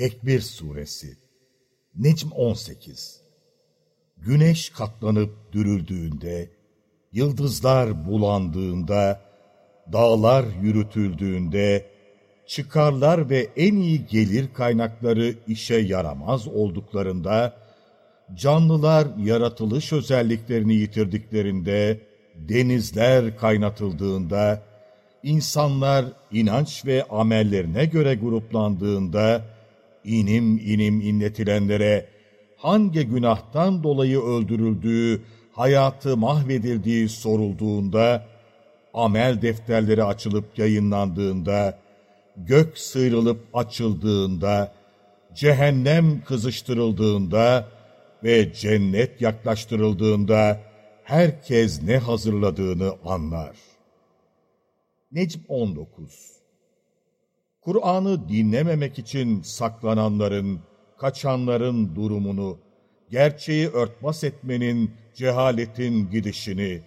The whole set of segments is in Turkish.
Tekbir Suresi Necm 18 Güneş katlanıp dürüldüğünde, yıldızlar bulandığında, dağlar yürütüldüğünde, çıkarlar ve en iyi gelir kaynakları işe yaramaz olduklarında, canlılar yaratılış özelliklerini yitirdiklerinde, denizler kaynatıldığında, insanlar inanç ve amellerine göre gruplandığında, inim inim inletilenlere hangi günahtan dolayı öldürüldüğü, hayatı mahvedildiği sorulduğunda, amel defterleri açılıp yayınlandığında, gök sıyrılıp açıldığında, cehennem kızıştırıldığında ve cennet yaklaştırıldığında herkes ne hazırladığını anlar. Necm 19 Kur'an'ı dinlememek için saklananların, kaçanların durumunu, gerçeği örtbas etmenin, cehaletin gidişini,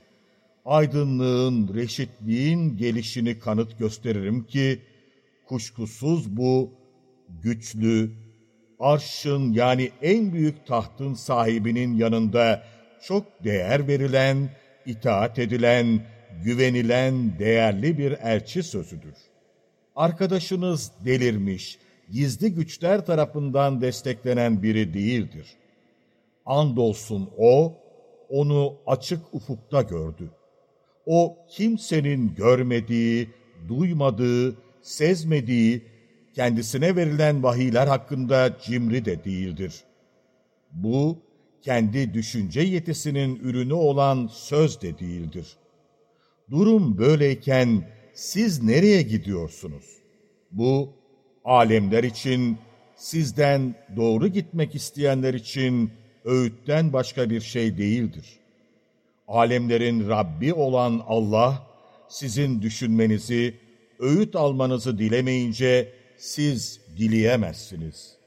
aydınlığın, reşitliğin gelişini kanıt gösteririm ki, kuşkusuz bu, güçlü, arşın yani en büyük tahtın sahibinin yanında çok değer verilen, itaat edilen, güvenilen değerli bir elçi sözüdür. Arkadaşınız delirmiş, gizli güçler tarafından desteklenen biri değildir. Andolsun o, onu açık ufukta gördü. O kimsenin görmediği, duymadığı, sezmediği, kendisine verilen vahiyler hakkında cimri de değildir. Bu, kendi düşünce yetisinin ürünü olan söz de değildir. Durum böyleyken siz nereye gidiyorsunuz? Bu, alemler için, sizden doğru gitmek isteyenler için öğütten başka bir şey değildir. Alemlerin Rabbi olan Allah, sizin düşünmenizi, öğüt almanızı dilemeyince siz dileyemezsiniz.''